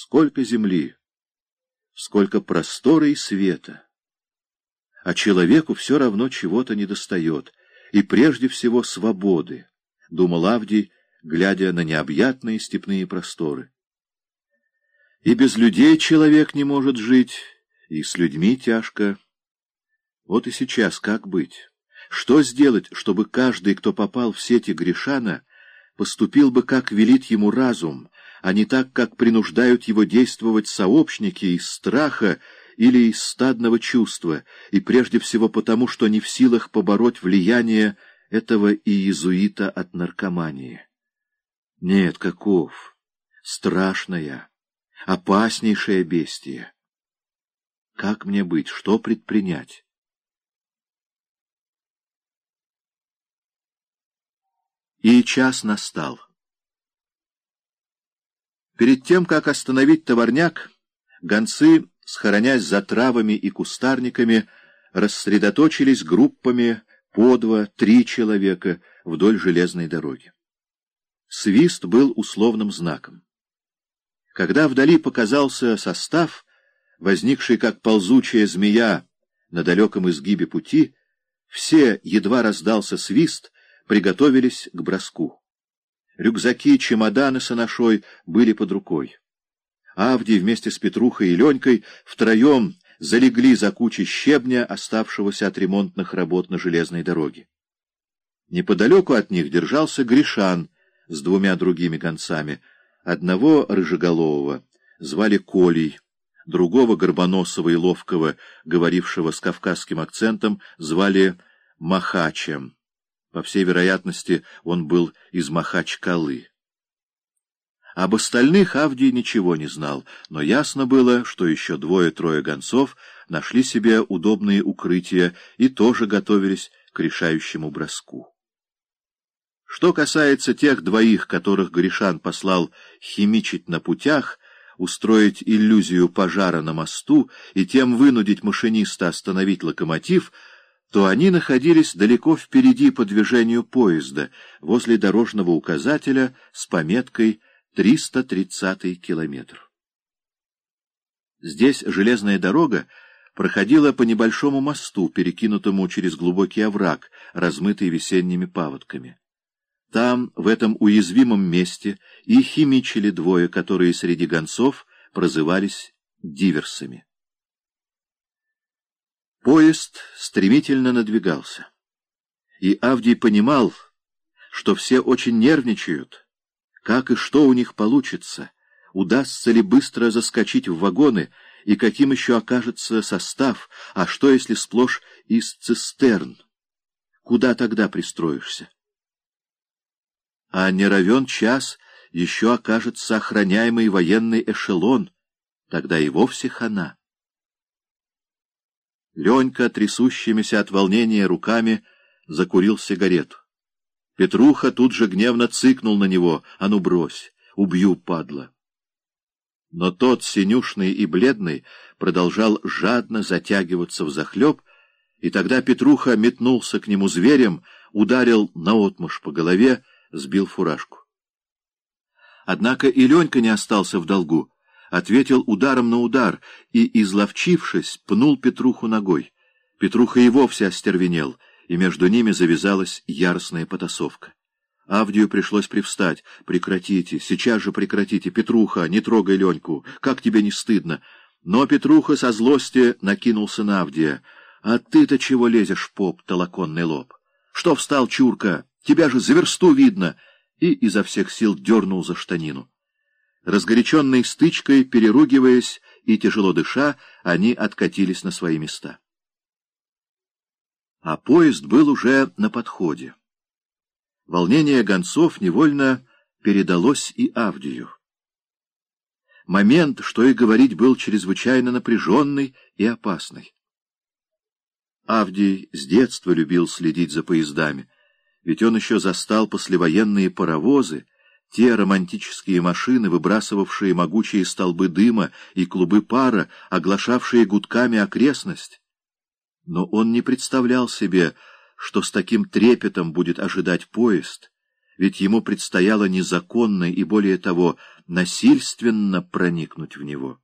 Сколько земли, сколько простора и света. А человеку все равно чего-то недостает, и прежде всего свободы, — думал Авдий, глядя на необъятные степные просторы. И без людей человек не может жить, и с людьми тяжко. Вот и сейчас как быть? Что сделать, чтобы каждый, кто попал в сети Гришана, поступил бы, как велит ему разум, а не так, как принуждают его действовать сообщники из страха или из стадного чувства, и прежде всего потому, что не в силах побороть влияние этого иезуита от наркомании. Нет, каков? Страшная, опаснейшее бестие. Как мне быть? Что предпринять? И час настал. Перед тем, как остановить товарняк, гонцы, схоронясь за травами и кустарниками, рассредоточились группами по два, три человека вдоль железной дороги. Свист был условным знаком. Когда вдали показался состав, возникший как ползучая змея на далеком изгибе пути, все, едва раздался свист, приготовились к броску. Рюкзаки, чемоданы с анашой были под рукой. Авдий вместе с Петрухой и Ленькой втроем залегли за кучей щебня, оставшегося от ремонтных работ на железной дороге. Неподалеку от них держался Гришан с двумя другими гонцами. Одного рыжеголового звали Колей, другого горбоносого и ловкого, говорившего с кавказским акцентом, звали Махачем. По всей вероятности, он был из Махачкалы. Об остальных Авдий ничего не знал, но ясно было, что еще двое-трое гонцов нашли себе удобные укрытия и тоже готовились к решающему броску. Что касается тех двоих, которых Гришан послал химичить на путях, устроить иллюзию пожара на мосту и тем вынудить машиниста остановить локомотив — то они находились далеко впереди по движению поезда, возле дорожного указателя с пометкой 330 километр. Здесь железная дорога проходила по небольшому мосту, перекинутому через глубокий овраг, размытый весенними паводками. Там, в этом уязвимом месте, и химичили двое, которые среди гонцов прозывались диверсами. Поезд стремительно надвигался. И Авдий понимал, что все очень нервничают, как и что у них получится, удастся ли быстро заскочить в вагоны, и каким еще окажется состав, а что, если сплошь из цистерн? Куда тогда пристроишься? А не равен час еще окажется охраняемый военный эшелон, тогда и вовсе хана. Ленька, трясущимися от волнения руками, закурил сигарету. Петруха тут же гневно цыкнул на него. «А ну брось! Убью, падла!» Но тот, синюшный и бледный, продолжал жадно затягиваться в захлеб, и тогда Петруха метнулся к нему зверем, ударил наотмашь по голове, сбил фуражку. Однако и Ленька не остался в долгу ответил ударом на удар и, изловчившись, пнул Петруху ногой. Петруха и вовсе остервенел, и между ними завязалась яростная потасовка. Авдию пришлось привстать. «Прекратите, сейчас же прекратите! Петруха, не трогай Леньку! Как тебе не стыдно!» Но Петруха со злости накинулся на Авдия. «А ты-то чего лезешь, поп, толоконный лоб? Что встал, чурка? Тебя же за версту видно!» И изо всех сил дернул за штанину. Разгоряченной стычкой, переругиваясь и тяжело дыша, они откатились на свои места. А поезд был уже на подходе. Волнение гонцов невольно передалось и Авдию. Момент, что и говорить, был чрезвычайно напряженный и опасный. Авдий с детства любил следить за поездами, ведь он еще застал послевоенные паровозы, те романтические машины, выбрасывавшие могучие столбы дыма и клубы пара, оглашавшие гудками окрестность. Но он не представлял себе, что с таким трепетом будет ожидать поезд, ведь ему предстояло незаконно и, более того, насильственно проникнуть в него.